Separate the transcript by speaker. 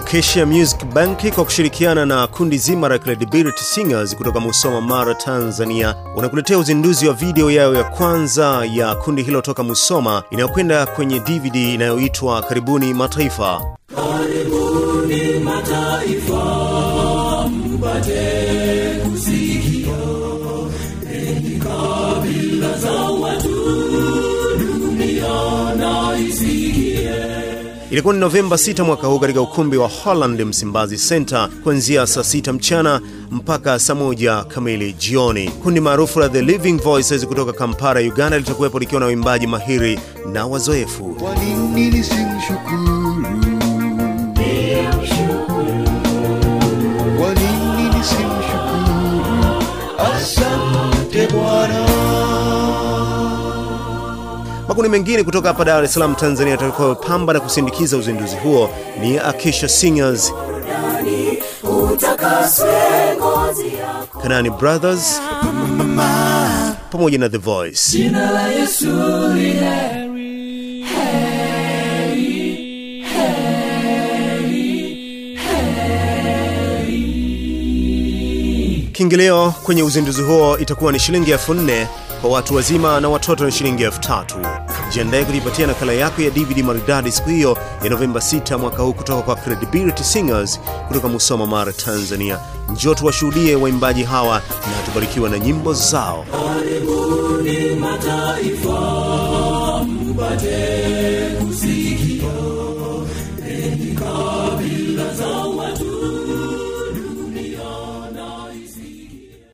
Speaker 1: Acacia Music Bank kwa kushirikiana na kundi zima la Credibility Singers kutoka Musoma, Mara, Tanzania wanakuletea uzinduzi wa video yao ya kwanza ya kundi hilo toka Musoma inayokwenda kwenye DVD inayoitwa Karibuni Mataifa.
Speaker 2: Karibuni mataifa, mpate kusikia
Speaker 1: Ilikuwa ni Novemba 6 mwaka huu katika ukumbi wa Holland Msimbazi Center kuanzia saa 6 mchana mpaka saa moja kamili jioni. Kundi maarufu la The Living Voices kutoka kampara Uganda litakuwepo likiwa na waimbaji mahiri na wazoefu.
Speaker 3: Asante
Speaker 1: Makundi mengine kutoka hapa Dar es Salaam, Tanzania atakayopamba na kusindikiza uzinduzi huo ni Akisha Singers. Kanani Brothers pamoja na The Voice.
Speaker 2: Jina la Yesu.
Speaker 1: Kiingilio kwenye uzinduzi huo itakuwa ni shilingi elfu nne kwa watu wazima na watoto ni shilingi elfu tatu. Jiandae kujipatia nakala yako ya DVD maridadi siku hiyo ya Novemba 6 mwaka huu kutoka kwa Credibility Singers kutoka Musoma, Mara, Tanzania. Njoo tuwashuhudie waimbaji hawa na tubarikiwa na nyimbo zao.
Speaker 2: Karibuni mataifa, mpate